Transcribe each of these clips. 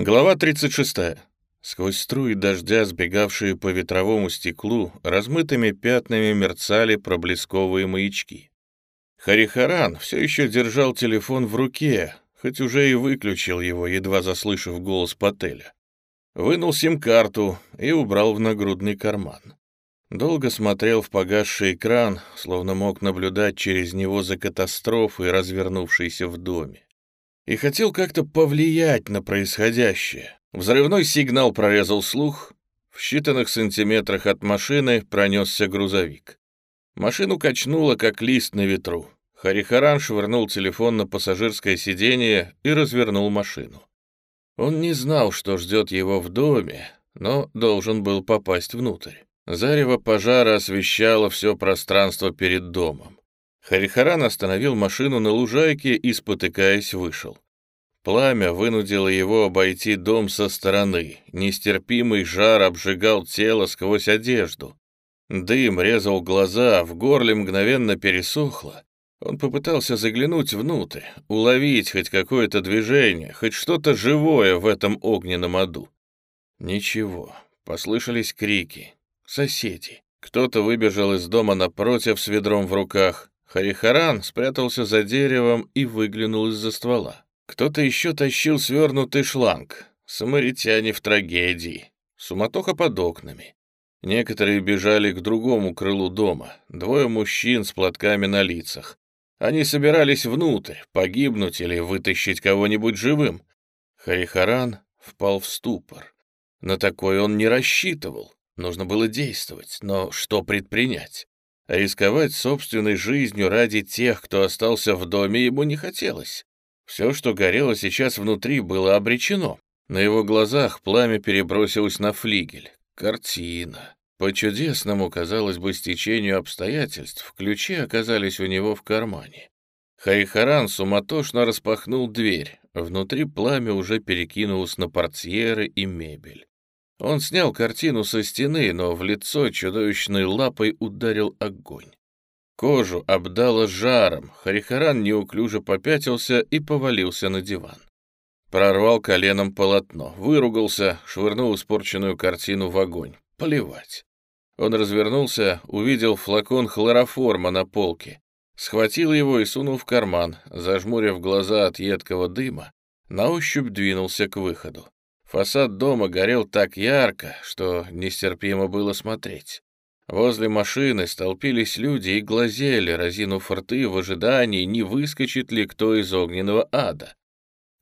Глава 36. Сквозь струи дождя, сбегавшие по ветровому стеклу, размытыми пятнами мерцали проблесковые маячки. Харихаран все еще держал телефон в руке, хоть уже и выключил его, едва заслышав голос Пателя. Вынул сим-карту и убрал в нагрудный карман. Долго смотрел в погасший экран, словно мог наблюдать через него за катастрофой, развернувшейся в доме и хотел как-то повлиять на происходящее. Взрывной сигнал прорезал слух. В считанных сантиметрах от машины пронесся грузовик. Машину качнуло, как лист на ветру. Харихаран швырнул телефон на пассажирское сиденье и развернул машину. Он не знал, что ждет его в доме, но должен был попасть внутрь. Зарево пожара освещало все пространство перед домом. Харихаран остановил машину на лужайке и, спотыкаясь, вышел. Пламя вынудило его обойти дом со стороны. Нестерпимый жар обжигал тело сквозь одежду. Дым резал глаза, в горле мгновенно пересохло. Он попытался заглянуть внутрь, уловить хоть какое-то движение, хоть что-то живое в этом огненном аду. Ничего. Послышались крики. Соседи. Кто-то выбежал из дома напротив с ведром в руках. Харихаран спрятался за деревом и выглянул из-за ствола. Кто-то еще тащил свернутый шланг. Самаритяне в трагедии. Суматоха под окнами. Некоторые бежали к другому крылу дома. Двое мужчин с платками на лицах. Они собирались внутрь, погибнуть или вытащить кого-нибудь живым. Харихаран впал в ступор. На такой он не рассчитывал. Нужно было действовать, но что предпринять? Рисковать собственной жизнью ради тех, кто остался в доме, ему не хотелось. Все, что горело сейчас внутри, было обречено. На его глазах пламя перебросилось на флигель. Картина. По чудесному, казалось бы, стечению обстоятельств, ключи оказались у него в кармане. Хайхаран суматошно распахнул дверь. Внутри пламя уже перекинулось на портьеры и мебель. Он снял картину со стены, но в лицо чудовищной лапой ударил огонь. Кожу обдало жаром, Харихаран неуклюже попятился и повалился на диван. Прорвал коленом полотно, выругался, швырнул испорченную картину в огонь. Плевать. Он развернулся, увидел флакон хлороформа на полке, схватил его и сунул в карман, зажмурив глаза от едкого дыма, на ощупь двинулся к выходу. Фасад дома горел так ярко, что нестерпимо было смотреть. Возле машины столпились люди и глазели, разинув рты в ожидании, не выскочит ли кто из огненного ада.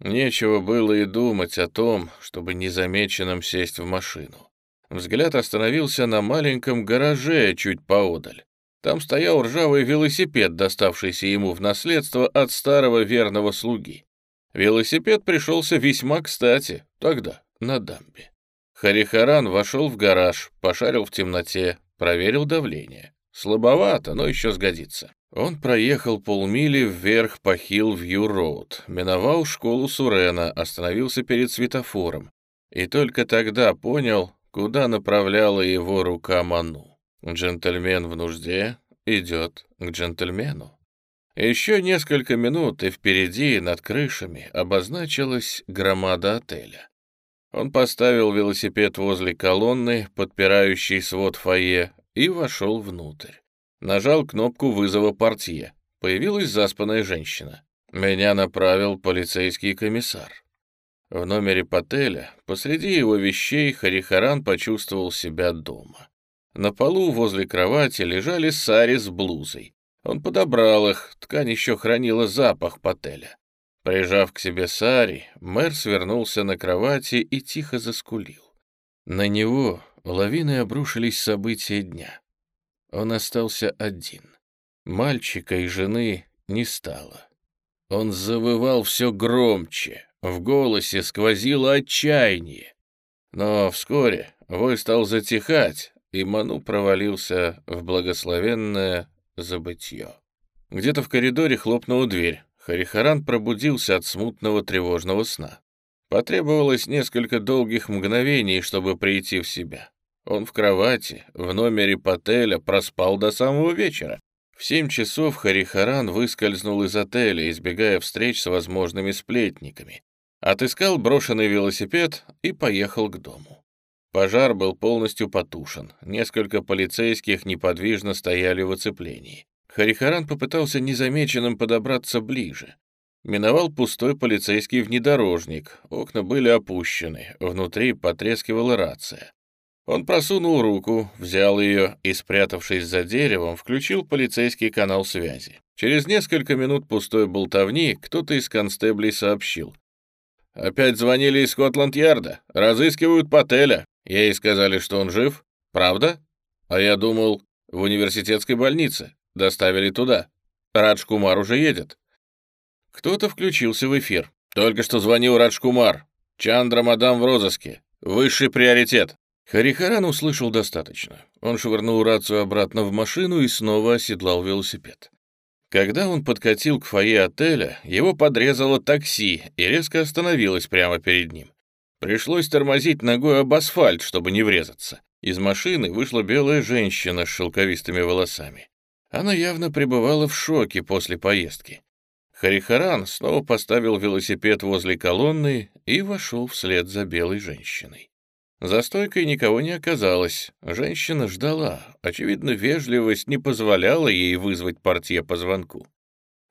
Нечего было и думать о том, чтобы незамеченным сесть в машину. Взгляд остановился на маленьком гараже чуть поодаль. Там стоял ржавый велосипед, доставшийся ему в наследство от старого верного слуги. Велосипед пришелся весьма кстати, тогда, на дамбе. Харихаран вошел в гараж, пошарил в темноте, Проверил давление. Слабовато, но еще сгодится. Он проехал полмили вверх по Хилл-Вью-Роуд, миновал школу Сурена, остановился перед светофором. И только тогда понял, куда направляла его рука Ману. Джентльмен в нужде идет к джентльмену. Еще несколько минут, и впереди, над крышами, обозначилась громада отеля. Он поставил велосипед возле колонны, подпирающей свод фойе, и вошел внутрь. Нажал кнопку вызова портье. Появилась заспанная женщина. Меня направил полицейский комиссар. В номере потеля, посреди его вещей, Харихаран почувствовал себя дома. На полу возле кровати лежали сари с блузой. Он подобрал их, ткань еще хранила запах потеля. Прижав к себе Сари, мэр свернулся на кровати и тихо заскулил. На него лавиной обрушились события дня. Он остался один. Мальчика и жены не стало. Он завывал все громче, в голосе сквозило отчаяние. Но вскоре вой стал затихать, и Ману провалился в благословенное забытье. Где-то в коридоре хлопнула дверь. Харихаран пробудился от смутного тревожного сна. Потребовалось несколько долгих мгновений, чтобы прийти в себя. Он в кровати, в номере потеля, проспал до самого вечера. В семь часов Харихаран выскользнул из отеля, избегая встреч с возможными сплетниками. отыскал брошенный велосипед и поехал к дому. Пожар был полностью потушен. Несколько полицейских неподвижно стояли в оцеплении. Харихаран попытался незамеченным подобраться ближе. Миновал пустой полицейский внедорожник. Окна были опущены. Внутри потрескивала рация. Он просунул руку, взял ее и, спрятавшись за деревом, включил полицейский канал связи. Через несколько минут пустой болтовни кто-то из констеблей сообщил. «Опять звонили из Скотланд-Ярда. Разыскивают Пателя. Ей сказали, что он жив. Правда? А я думал, в университетской больнице. Доставили туда. Радж Кумар уже едет». Кто-то включился в эфир. «Только что звонил Радж Кумар. Чандра мадам в розыске. Высший приоритет». Харихаран услышал достаточно. Он швырнул рацию обратно в машину и снова оседлал велосипед. Когда он подкатил к фойе отеля, его подрезало такси и резко остановилось прямо перед ним. Пришлось тормозить ногой об асфальт, чтобы не врезаться. Из машины вышла белая женщина с шелковистыми волосами. Она явно пребывала в шоке после поездки. Харихаран снова поставил велосипед возле колонны и вошел вслед за белой женщиной. За стойкой никого не оказалось. Женщина ждала. Очевидно, вежливость не позволяла ей вызвать портье по звонку.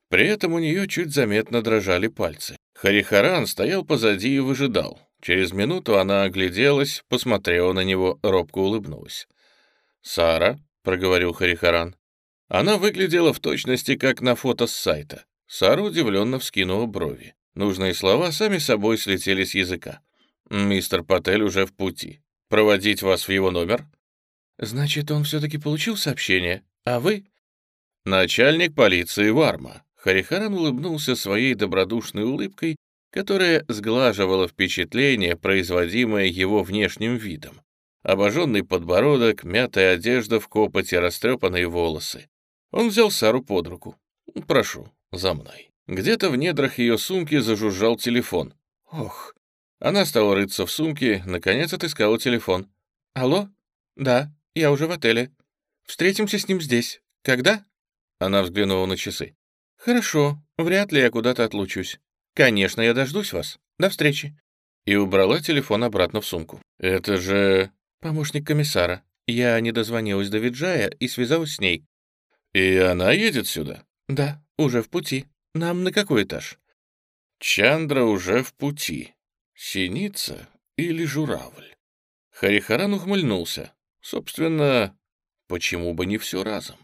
При этом у нее чуть заметно дрожали пальцы. Харихаран стоял позади и выжидал. Через минуту она огляделась, посмотрела на него, робко улыбнулась. «Сара», — проговорил Харихаран. Она выглядела в точности, как на фото с сайта. Сара удивленно вскинула брови. Нужные слова сами собой слетели с языка. «Мистер Патель уже в пути. Проводить вас в его номер?» «Значит, он все-таки получил сообщение, а вы?» «Начальник полиции Варма». Харихаран улыбнулся своей добродушной улыбкой, которая сглаживала впечатление, производимое его внешним видом. Обожженный подбородок, мятая одежда в копоте, растрепанные волосы. Он взял Сару под руку. «Прошу, за мной». Где-то в недрах ее сумки зажужжал телефон. «Ох, она стала рыться в сумке, наконец отыскала телефон. «Алло? Да, я уже в отеле. Встретимся с ним здесь. Когда?» Она взглянула на часы. «Хорошо, вряд ли я куда-то отлучусь. Конечно, я дождусь вас. До встречи». И убрала телефон обратно в сумку. «Это же...» «Помощник комиссара. Я не дозвонилась до Виджая и связалась с ней». «И она едет сюда?» «Да, уже в пути. Нам на какой этаж?» «Чандра уже в пути», Синица или журавль? Харихаран ухмыльнулся. Собственно, почему бы не все разом?